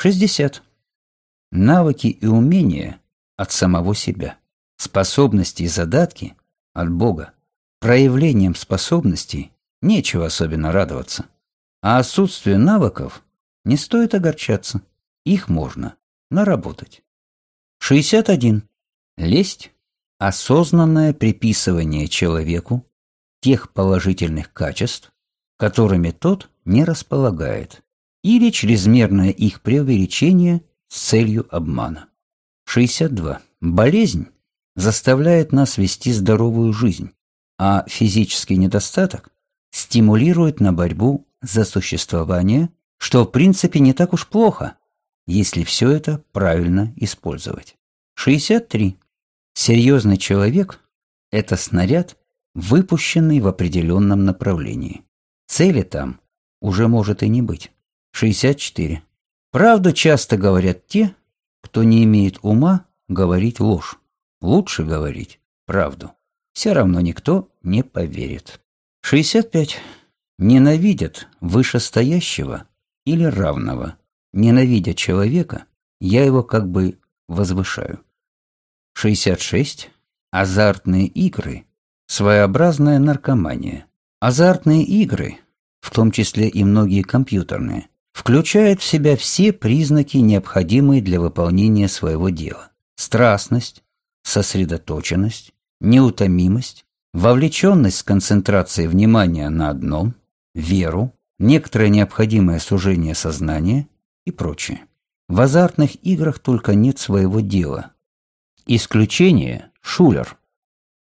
60. Навыки и умения от самого себя. Способности и задатки от Бога. Проявлением способностей нечего особенно радоваться. А отсутствие навыков не стоит огорчаться. Их можно наработать. 61. Лесть – осознанное приписывание человеку тех положительных качеств, которыми тот не располагает, или чрезмерное их преувеличение с целью обмана. 62. Болезнь заставляет нас вести здоровую жизнь, а физический недостаток стимулирует на борьбу за существование, что в принципе не так уж плохо, если все это правильно использовать. 63. Серьезный человек – это снаряд, выпущенный в определенном направлении. Цели там уже может и не быть. 64. Правду часто говорят те, кто не имеет ума говорить ложь. Лучше говорить правду. Все равно никто не поверит. 65. Ненавидят вышестоящего или равного. Ненавидя человека, я его как бы возвышаю. 66. Азартные игры – своеобразная наркомания. Азартные игры, в том числе и многие компьютерные, включают в себя все признаки, необходимые для выполнения своего дела. Страстность, сосредоточенность, неутомимость, вовлеченность с концентрацией внимания на одном, веру, некоторое необходимое сужение сознания и прочее. В азартных играх только нет своего дела. Исключение – шулер.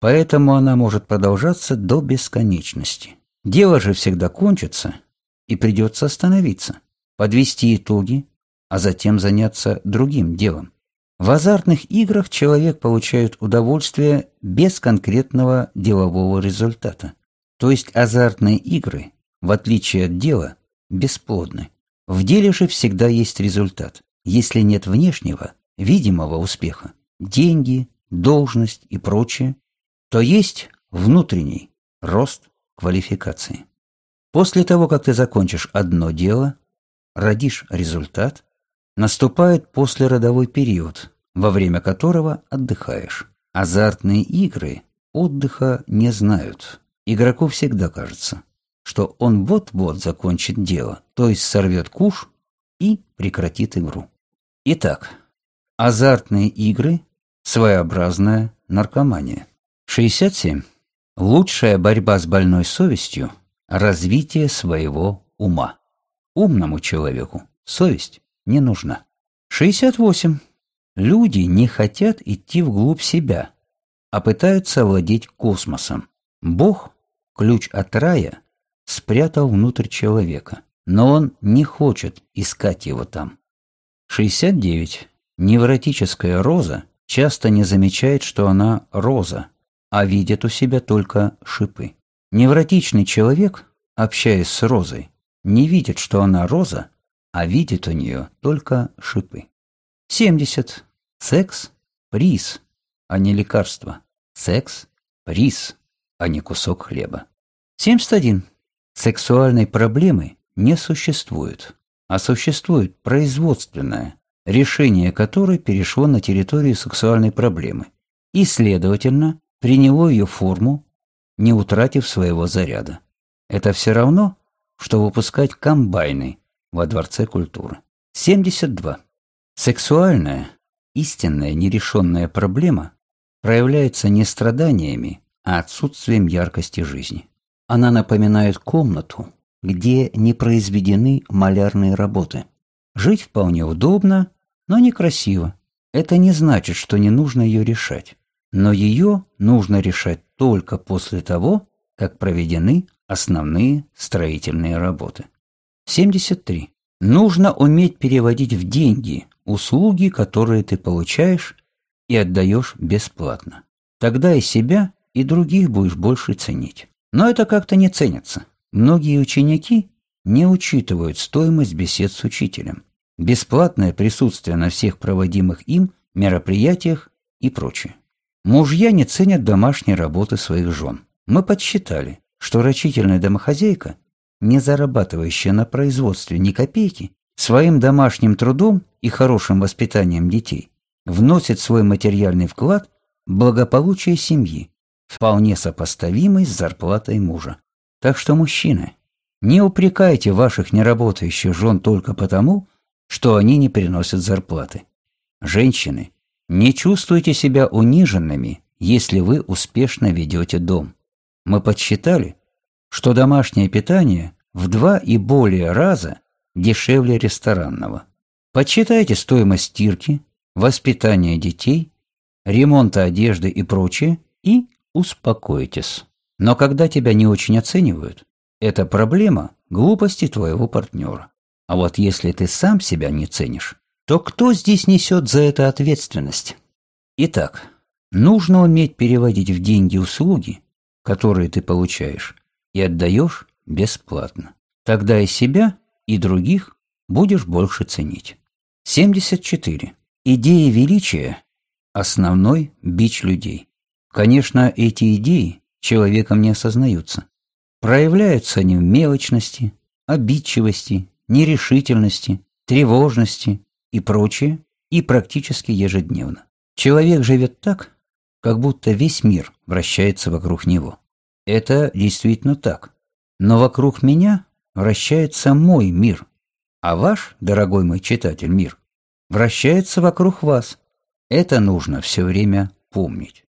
Поэтому она может продолжаться до бесконечности. Дело же всегда кончится, и придется остановиться, подвести итоги, а затем заняться другим делом. В азартных играх человек получает удовольствие без конкретного делового результата. То есть азартные игры, в отличие от дела, бесплодны. В деле же всегда есть результат. Если нет внешнего, видимого успеха, деньги, должность и прочее, то есть внутренний рост квалификации. После того, как ты закончишь одно дело, родишь результат, наступает послеродовой период, во время которого отдыхаешь. Азартные игры отдыха не знают. Игроку всегда кажется, что он вот-вот закончит дело, то есть сорвет куш и прекратит игру. Итак, азартные игры – своеобразная наркомания. 67. Лучшая борьба с больной совестью – развитие своего ума. Умному человеку совесть не нужна. 68. Люди не хотят идти вглубь себя, а пытаются овладеть космосом. Бог, ключ от рая, спрятал внутрь человека, но он не хочет искать его там. 69. Невротическая роза часто не замечает, что она роза, а видит у себя только шипы. Невротичный человек, общаясь с розой, не видит, что она роза, а видит у нее только шипы. 70. Секс – приз, а не лекарство. Секс – приз, а не кусок хлеба. 71. Сексуальной проблемы не существует, а существует производственное, решение которой перешло на территорию сексуальной проблемы и, следовательно, приняло ее форму, не утратив своего заряда. Это все равно, что выпускать комбайны во Дворце культуры. 72. Сексуальная, истинная нерешенная проблема проявляется не страданиями, а отсутствием яркости жизни. Она напоминает комнату, где не произведены малярные работы. Жить вполне удобно, но некрасиво. Это не значит, что не нужно ее решать. Но ее нужно решать только после того, как проведены основные строительные работы. 73. Нужно уметь переводить в деньги услуги, которые ты получаешь и отдаешь бесплатно. Тогда и себя, и других будешь больше ценить. Но это как-то не ценится. Многие ученики не учитывают стоимость бесед с учителем, бесплатное присутствие на всех проводимых им мероприятиях и прочее. Мужья не ценят домашней работы своих жен. Мы подсчитали, что рачительная домохозяйка, не зарабатывающая на производстве ни копейки, своим домашним трудом и хорошим воспитанием детей вносит свой материальный вклад в благополучие семьи, вполне сопоставимый с зарплатой мужа. Так что, мужчины, не упрекайте ваших неработающих жен только потому, что они не приносят зарплаты. Женщины, не чувствуйте себя униженными, если вы успешно ведете дом. Мы подсчитали, что домашнее питание в два и более раза дешевле ресторанного. Подсчитайте стоимость стирки, воспитания детей, ремонта одежды и прочее, и успокойтесь. Но когда тебя не очень оценивают, это проблема глупости твоего партнера. А вот если ты сам себя не ценишь, то кто здесь несет за это ответственность? Итак, нужно уметь переводить в деньги услуги, которые ты получаешь, и отдаешь бесплатно. Тогда и себя, и других будешь больше ценить. 74. Идея величия – основной бич людей. Конечно, эти идеи человеком не осознаются. Проявляются они в мелочности, обидчивости, нерешительности, тревожности и прочее, и практически ежедневно. Человек живет так, как будто весь мир вращается вокруг него. Это действительно так. Но вокруг меня вращается мой мир, а ваш, дорогой мой читатель, мир вращается вокруг вас. Это нужно все время помнить.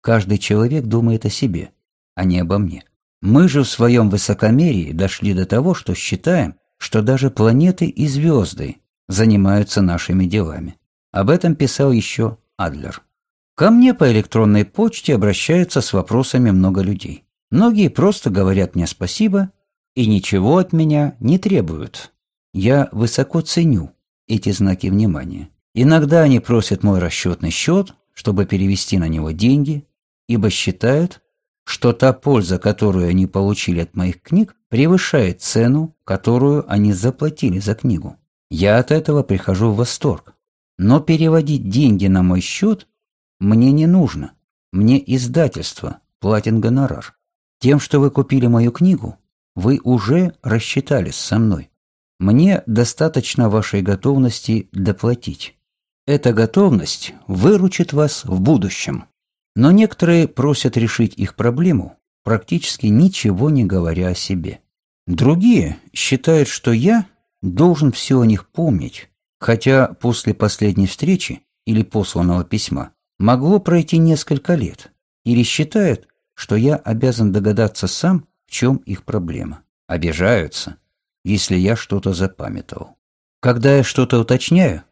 Каждый человек думает о себе, а не обо мне. Мы же в своем высокомерии дошли до того, что считаем, что даже планеты и звезды занимаются нашими делами. Об этом писал еще Адлер. Ко мне по электронной почте обращаются с вопросами много людей. Многие просто говорят мне спасибо и ничего от меня не требуют. Я высоко ценю эти знаки внимания. Иногда они просят мой расчетный счет, чтобы перевести на него деньги, ибо считают, что та польза, которую они получили от моих книг, превышает цену, которую они заплатили за книгу. Я от этого прихожу в восторг. Но переводить деньги на мой счет мне не нужно. Мне издательство платит гонорар. Тем, что вы купили мою книгу, вы уже рассчитались со мной. Мне достаточно вашей готовности доплатить. Эта готовность выручит вас в будущем. Но некоторые просят решить их проблему, практически ничего не говоря о себе. Другие считают, что я должен все о них помнить, хотя после последней встречи или посланного письма могло пройти несколько лет, или считают, что я обязан догадаться сам, в чем их проблема. Обижаются, если я что-то запамятовал. Когда я что-то уточняю,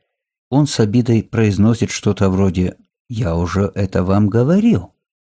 он с обидой произносит что-то вроде я уже это вам говорил.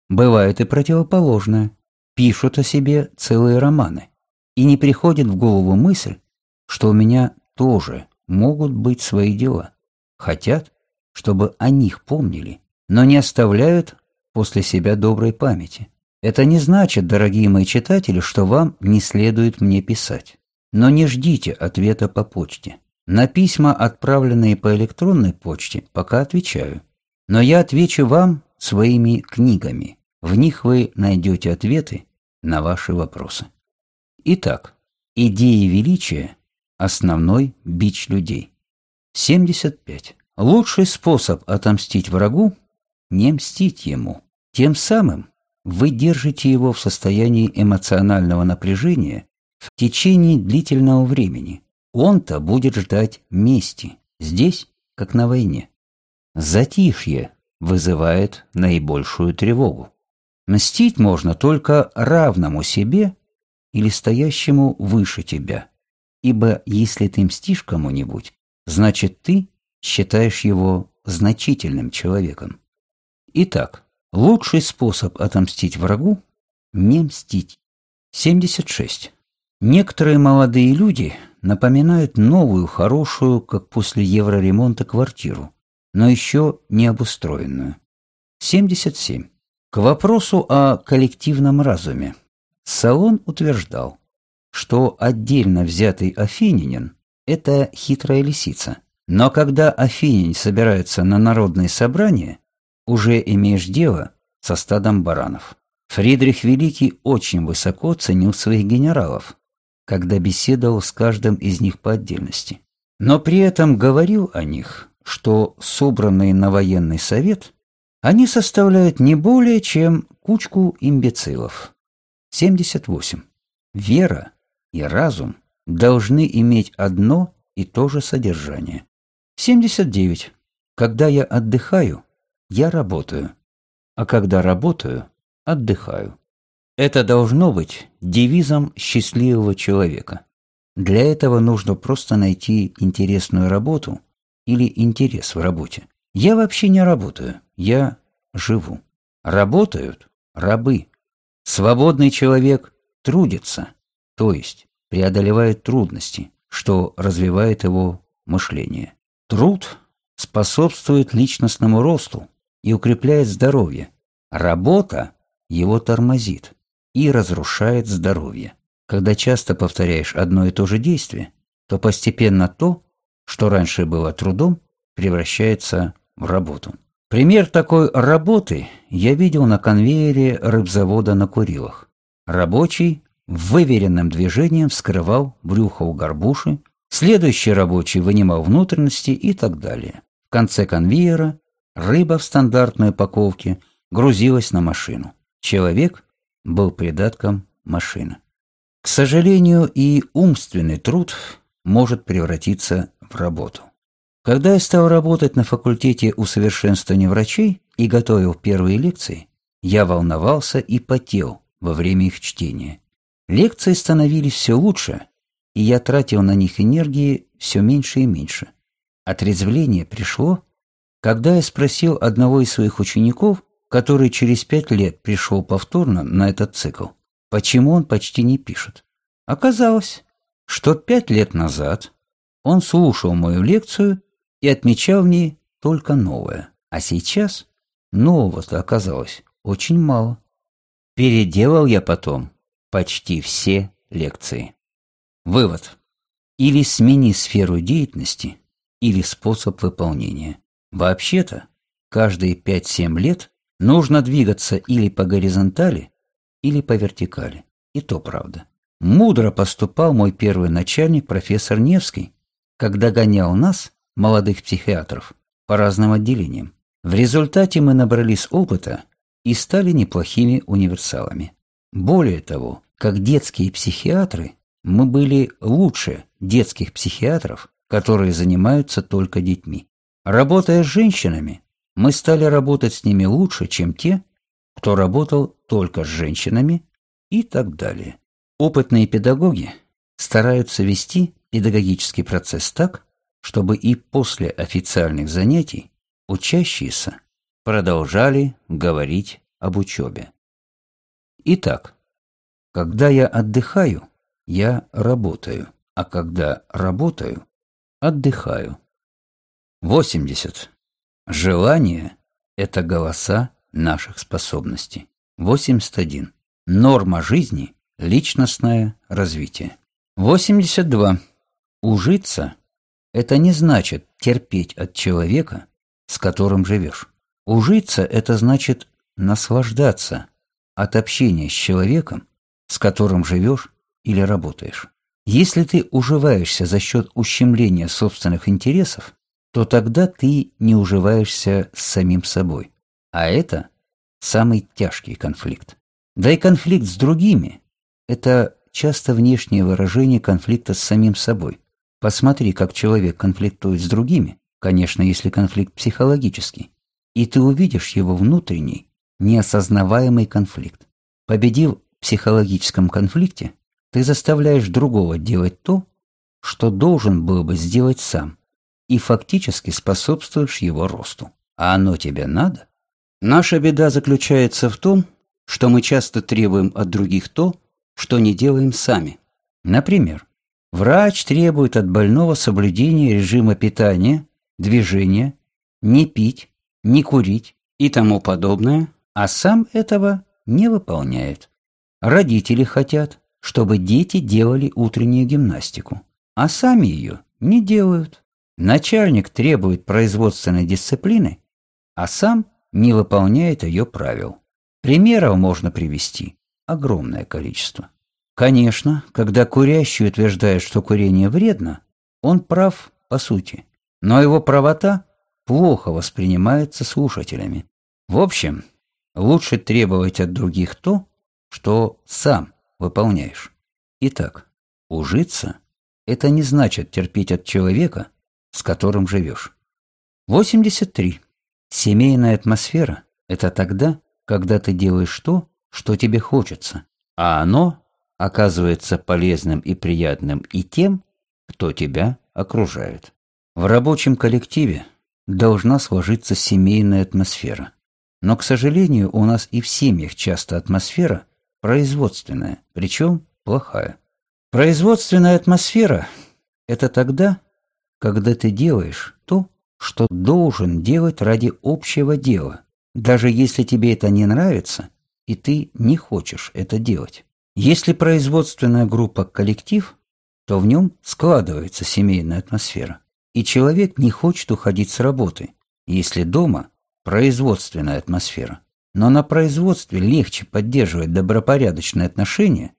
Бывает и противоположное. Пишут о себе целые романы. И не приходит в голову мысль, что у меня тоже могут быть свои дела. Хотят, чтобы о них помнили, но не оставляют после себя доброй памяти. Это не значит, дорогие мои читатели, что вам не следует мне писать. Но не ждите ответа по почте. На письма, отправленные по электронной почте, пока отвечаю. Но я отвечу вам своими книгами. В них вы найдете ответы на ваши вопросы. Итак, идея величия – основной бич людей. 75. Лучший способ отомстить врагу – не мстить ему. Тем самым вы держите его в состоянии эмоционального напряжения в течение длительного времени. Он-то будет ждать мести, здесь, как на войне. Затишье вызывает наибольшую тревогу. Мстить можно только равному себе или стоящему выше тебя, ибо если ты мстишь кому-нибудь, значит ты считаешь его значительным человеком. Итак, лучший способ отомстить врагу – не мстить. 76. Некоторые молодые люди напоминают новую, хорошую, как после евроремонта, квартиру но еще не обустроенную. 77. К вопросу о коллективном разуме. Салон утверждал, что отдельно взятый афининин – это хитрая лисица. Но когда афинин собирается на народное собрание, уже имеешь дело со стадом баранов. Фридрих Великий очень высоко ценил своих генералов, когда беседовал с каждым из них по отдельности. но при этом говорил о них, что собранные на военный совет они составляют не более чем кучку имбецилов. 78. Вера и разум должны иметь одно и то же содержание. 79. Когда я отдыхаю, я работаю, а когда работаю, отдыхаю. Это должно быть девизом счастливого человека. Для этого нужно просто найти интересную работу или интерес в работе. Я вообще не работаю, я живу. Работают рабы. Свободный человек трудится, то есть преодолевает трудности, что развивает его мышление. Труд способствует личностному росту и укрепляет здоровье. Работа его тормозит и разрушает здоровье. Когда часто повторяешь одно и то же действие, то постепенно то, что раньше было трудом, превращается в работу. Пример такой работы я видел на конвейере рыбзавода на Курилах. Рабочий выверенным движением вскрывал брюхо у горбуши, следующий рабочий вынимал внутренности и так далее. В конце конвейера рыба в стандартной упаковке грузилась на машину. Человек был придатком машины. К сожалению, и умственный труд может превратиться в работу. Когда я стал работать на факультете усовершенствования врачей и готовил первые лекции, я волновался и потел во время их чтения. Лекции становились все лучше, и я тратил на них энергии все меньше и меньше. Отрезвление пришло, когда я спросил одного из своих учеников, который через пять лет пришел повторно на этот цикл, почему он почти не пишет. Оказалось, что пять лет назад он слушал мою лекцию и отмечал в ней только новое, а сейчас нового-то оказалось очень мало. Переделал я потом почти все лекции. Вывод. Или смени сферу деятельности, или способ выполнения. Вообще-то, каждые 5-7 лет нужно двигаться или по горизонтали, или по вертикали. И то правда. Мудро поступал мой первый начальник, профессор Невский, когда гонял нас, молодых психиатров, по разным отделениям. В результате мы набрались опыта и стали неплохими универсалами. Более того, как детские психиатры, мы были лучше детских психиатров, которые занимаются только детьми. Работая с женщинами, мы стали работать с ними лучше, чем те, кто работал только с женщинами и так далее. Опытные педагоги стараются вести педагогический процесс так, чтобы и после официальных занятий учащиеся продолжали говорить об учебе. Итак, когда я отдыхаю, я работаю, а когда работаю, отдыхаю. 80. Желание – это голоса наших способностей. 81. Норма жизни Личностное развитие. 82. Ужиться – это не значит терпеть от человека, с которым живешь. Ужиться – это значит наслаждаться от общения с человеком, с которым живешь или работаешь. Если ты уживаешься за счет ущемления собственных интересов, то тогда ты не уживаешься с самим собой. А это самый тяжкий конфликт. Да и конфликт с другими – это часто внешнее выражение конфликта с самим собой. Посмотри, как человек конфликтует с другими, конечно, если конфликт психологический, и ты увидишь его внутренний, неосознаваемый конфликт. Победив в психологическом конфликте, ты заставляешь другого делать то, что должен был бы сделать сам, и фактически способствуешь его росту. А оно тебе надо? Наша беда заключается в том, что мы часто требуем от других то, что не делаем сами. Например, врач требует от больного соблюдения режима питания, движения, не пить, не курить и тому подобное, а сам этого не выполняет. Родители хотят, чтобы дети делали утреннюю гимнастику, а сами ее не делают. Начальник требует производственной дисциплины, а сам не выполняет ее правил. Примеров можно привести огромное количество. Конечно, когда курящий утверждает, что курение вредно, он прав по сути, но его правота плохо воспринимается слушателями. В общем, лучше требовать от других то, что сам выполняешь. Итак, ужиться – это не значит терпеть от человека, с которым живешь. 83. Семейная атмосфера – это тогда, когда ты делаешь то, что тебе хочется, а оно оказывается полезным и приятным и тем, кто тебя окружает. В рабочем коллективе должна сложиться семейная атмосфера. Но, к сожалению, у нас и в семьях часто атмосфера производственная, причем плохая. Производственная атмосфера – это тогда, когда ты делаешь то, что должен делать ради общего дела, даже если тебе это не нравится, и ты не хочешь это делать. Если производственная группа – коллектив, то в нем складывается семейная атмосфера, и человек не хочет уходить с работы, если дома – производственная атмосфера. Но на производстве легче поддерживать добропорядочные отношения,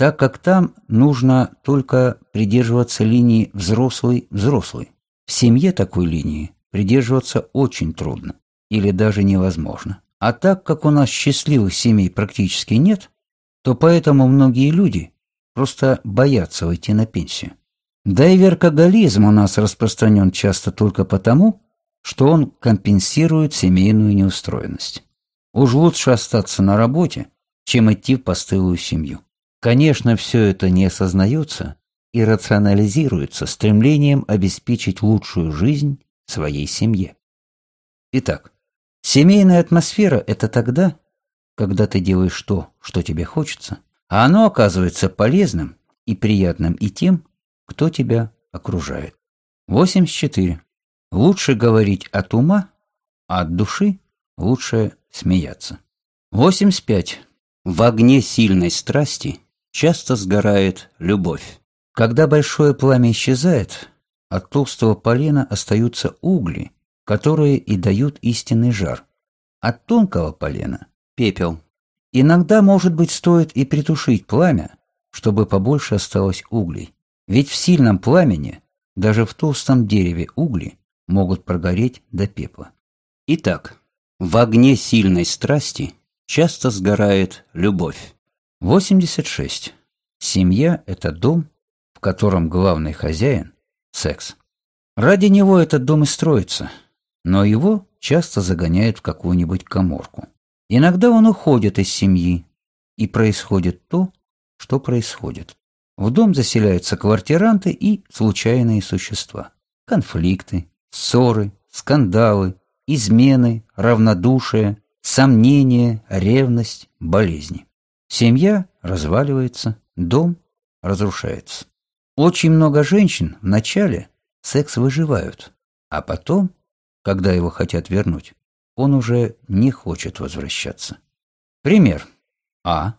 так как там нужно только придерживаться линии взрослый-взрослый. В семье такой линии придерживаться очень трудно или даже невозможно. А так как у нас счастливых семей практически нет, то поэтому многие люди просто боятся уйти на пенсию. Да и веркоголизм у нас распространен часто только потому, что он компенсирует семейную неустроенность. Уж лучше остаться на работе, чем идти в постылую семью. Конечно, все это не осознается и рационализируется стремлением обеспечить лучшую жизнь своей семье. Итак, семейная атмосфера – это тогда, когда ты делаешь то, что тебе хочется, а оно оказывается полезным и приятным и тем, кто тебя окружает. 84. Лучше говорить от ума, а от души лучше смеяться. 85. В огне сильной страсти часто сгорает любовь. Когда большое пламя исчезает, от толстого полена остаются угли, которые и дают истинный жар. От тонкого полена пепел. Иногда, может быть, стоит и притушить пламя, чтобы побольше осталось углей. Ведь в сильном пламени, даже в толстом дереве угли, могут прогореть до пепла. Итак, в огне сильной страсти часто сгорает любовь. 86. Семья – это дом, в котором главный хозяин – секс. Ради него этот дом и строится, но его часто загоняют в какую-нибудь коморку. Иногда он уходит из семьи, и происходит то, что происходит. В дом заселяются квартиранты и случайные существа. Конфликты, ссоры, скандалы, измены, равнодушие, сомнения, ревность, болезни. Семья разваливается, дом разрушается. Очень много женщин вначале секс выживают, а потом, когда его хотят вернуть, он уже не хочет возвращаться. Пример. А.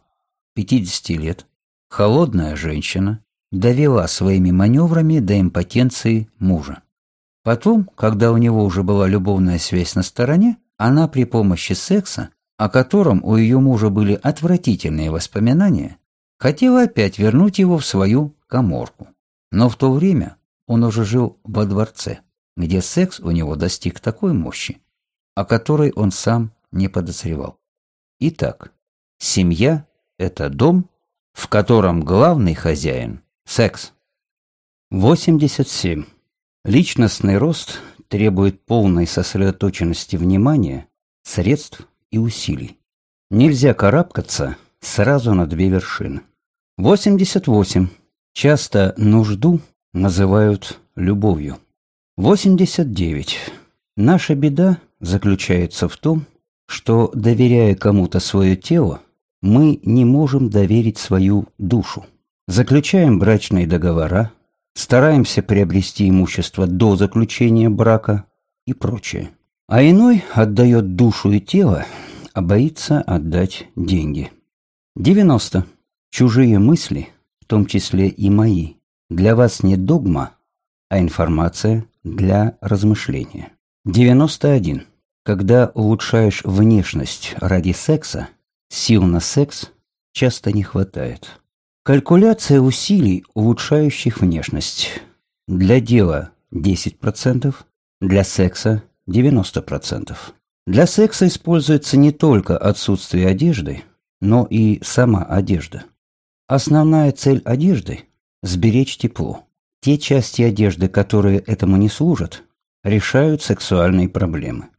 50 лет. Холодная женщина довела своими маневрами до импотенции мужа. Потом, когда у него уже была любовная связь на стороне, она при помощи секса, о котором у ее мужа были отвратительные воспоминания, хотела опять вернуть его в свою коморку. Но в то время он уже жил во дворце, где секс у него достиг такой мощи, о которой он сам не подозревал. Итак, семья – это дом, в котором главный хозяин – секс. 87. Личностный рост требует полной сосредоточенности внимания, средств и усилий. Нельзя карабкаться сразу на две вершины. 88. Часто нужду называют любовью. 89. Наша беда заключается в том, что, доверяя кому-то свое тело, мы не можем доверить свою душу. Заключаем брачные договора, стараемся приобрести имущество до заключения брака и прочее. А иной отдает душу и тело, а боится отдать деньги. 90. Чужие мысли, в том числе и мои, для вас не догма, а информация для размышления. 91. Когда улучшаешь внешность ради секса, сил на секс часто не хватает. Калькуляция усилий, улучшающих внешность. Для дела 10%, для секса 90%. Для секса используется не только отсутствие одежды, но и сама одежда. Основная цель одежды – сберечь тепло. Те части одежды, которые этому не служат, решают сексуальные проблемы.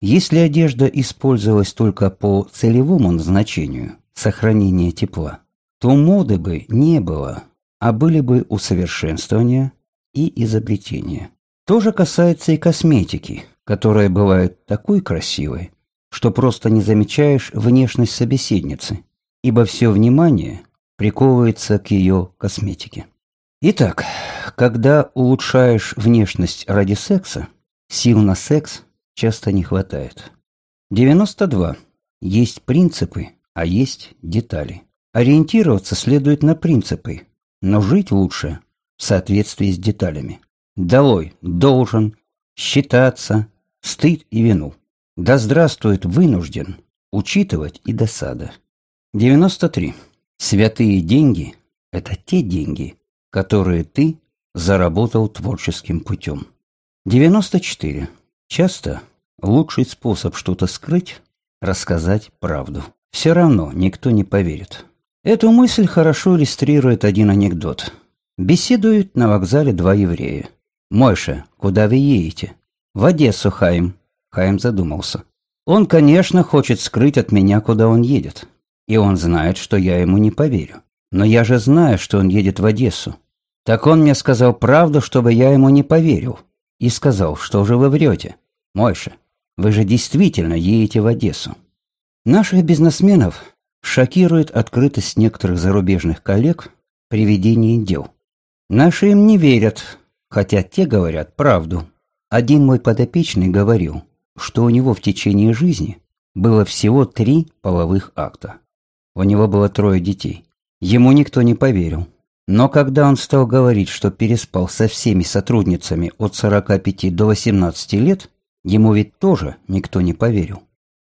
Если одежда использовалась только по целевому назначению – сохранение тепла, то моды бы не было, а были бы усовершенствования и изобретения. То же касается и косметики, которая бывает такой красивой, что просто не замечаешь внешность собеседницы, ибо все внимание приковывается к ее косметике. Итак, когда улучшаешь внешность ради секса, сил на секс часто не хватает. 92. Есть принципы, а есть детали. Ориентироваться следует на принципы, но жить лучше в соответствии с деталями. Долой должен, считаться, стыд и вину. Да здравствует вынужден, учитывать и досада. 93. Святые деньги – это те деньги, которые ты заработал творческим путем. 94. Часто лучший способ что-то скрыть – рассказать правду. Все равно никто не поверит. Эту мысль хорошо иллюстрирует один анекдот. Беседуют на вокзале два еврея. «Мойша, куда вы едете?» «В Одессу, Хайм». Хайм задумался. «Он, конечно, хочет скрыть от меня, куда он едет. И он знает, что я ему не поверю. Но я же знаю, что он едет в Одессу. Так он мне сказал правду, чтобы я ему не поверил. И сказал, что же вы врете. Мойша, вы же действительно едете в Одессу». Наших бизнесменов шокирует открытость некоторых зарубежных коллег при ведении дел. Наши им не верят, хотя те говорят правду. Один мой подопечный говорил, что у него в течение жизни было всего три половых акта. У него было трое детей. Ему никто не поверил. Но когда он стал говорить, что переспал со всеми сотрудницами от 45 до 18 лет, ему ведь тоже никто не поверил.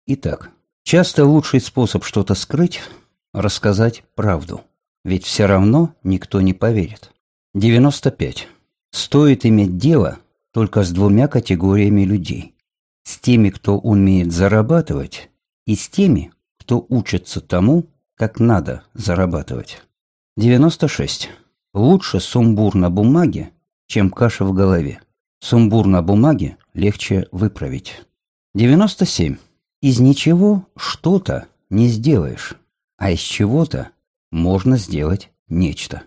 Итак, часто лучший способ что-то скрыть – рассказать правду. Ведь все равно никто не поверит. 95. Стоит иметь дело только с двумя категориями людей. С теми, кто умеет зарабатывать, и с теми, кто учится тому, как надо зарабатывать. 96. Лучше сумбур на бумаге, чем каша в голове. Сумбур на бумаге легче выправить. 97. Из ничего что-то не сделаешь, а из чего-то можно сделать нечто.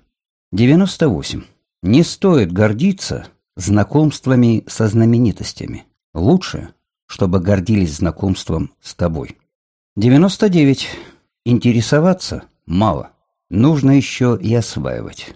98. Не стоит гордиться знакомствами со знаменитостями. Лучше, чтобы гордились знакомством с тобой. 99. Интересоваться мало. Нужно еще и осваивать.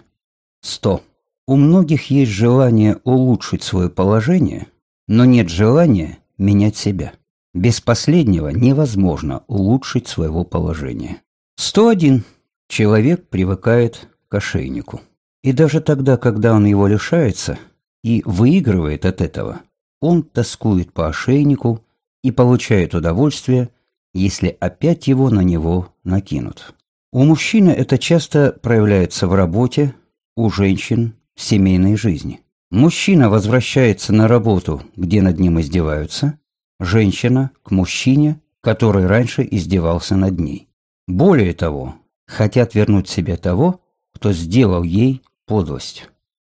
100. У многих есть желание улучшить свое положение, но нет желания менять себя. Без последнего невозможно улучшить своего положения. 101. Человек привыкает к ошейнику. И даже тогда, когда он его лишается и выигрывает от этого, он тоскует по ошейнику и получает удовольствие, если опять его на него накинут. У мужчины это часто проявляется в работе, у женщин в семейной жизни. Мужчина возвращается на работу, где над ним издеваются, женщина к мужчине, который раньше издевался над ней. Более того, хотят вернуть себе того, кто сделал ей подлость.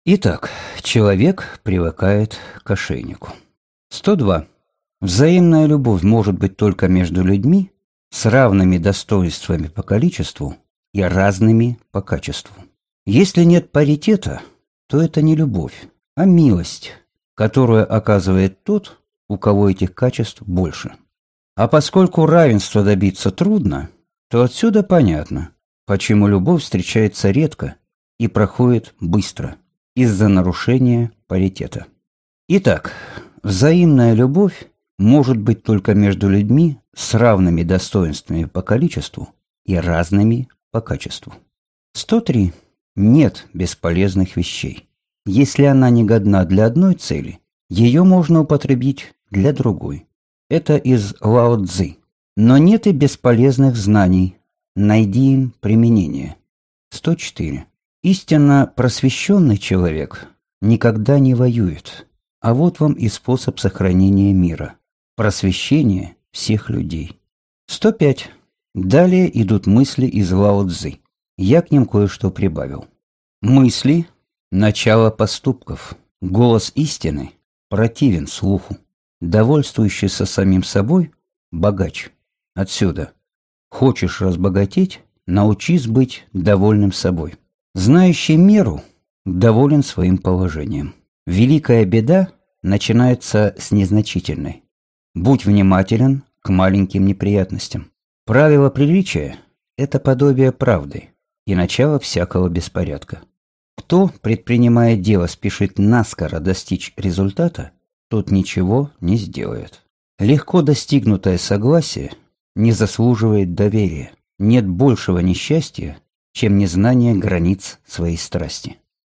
Итак, человек привыкает к ошейнику. 102. Взаимная любовь может быть только между людьми с равными достоинствами по количеству и разными по качеству. Если нет паритета, то это не любовь, а милость, которую оказывает тот, у кого этих качеств больше. А поскольку равенства добиться трудно, то отсюда понятно, почему любовь встречается редко и проходит быстро из-за нарушения паритета. Итак, взаимная любовь может быть только между людьми с равными достоинствами по количеству и разными по качеству. 103. Нет бесполезных вещей. Если она не годна для одной цели, ее можно употребить для другой. Это из Лао Цзы. Но нет и бесполезных знаний. Найди им применение. 104. Истинно просвещенный человек никогда не воюет, А вот вам и способ сохранения мира. Просвещение всех людей. 105. Далее идут мысли из Лао Цзы. Я к ним кое-что прибавил. Мысли – начало поступков. Голос истины противен слуху. Довольствующийся самим собой – богач. Отсюда. Хочешь разбогатеть – научись быть довольным собой. Знающий меру доволен своим положением. Великая беда начинается с незначительной. Будь внимателен к маленьким неприятностям. Правило приличия – это подобие правды и начало всякого беспорядка. Кто, предпринимая дело, спешит наскоро достичь результата, тот ничего не сделает. Легко достигнутое согласие не заслуживает доверия. Нет большего несчастья, чем незнание границ своей страсти.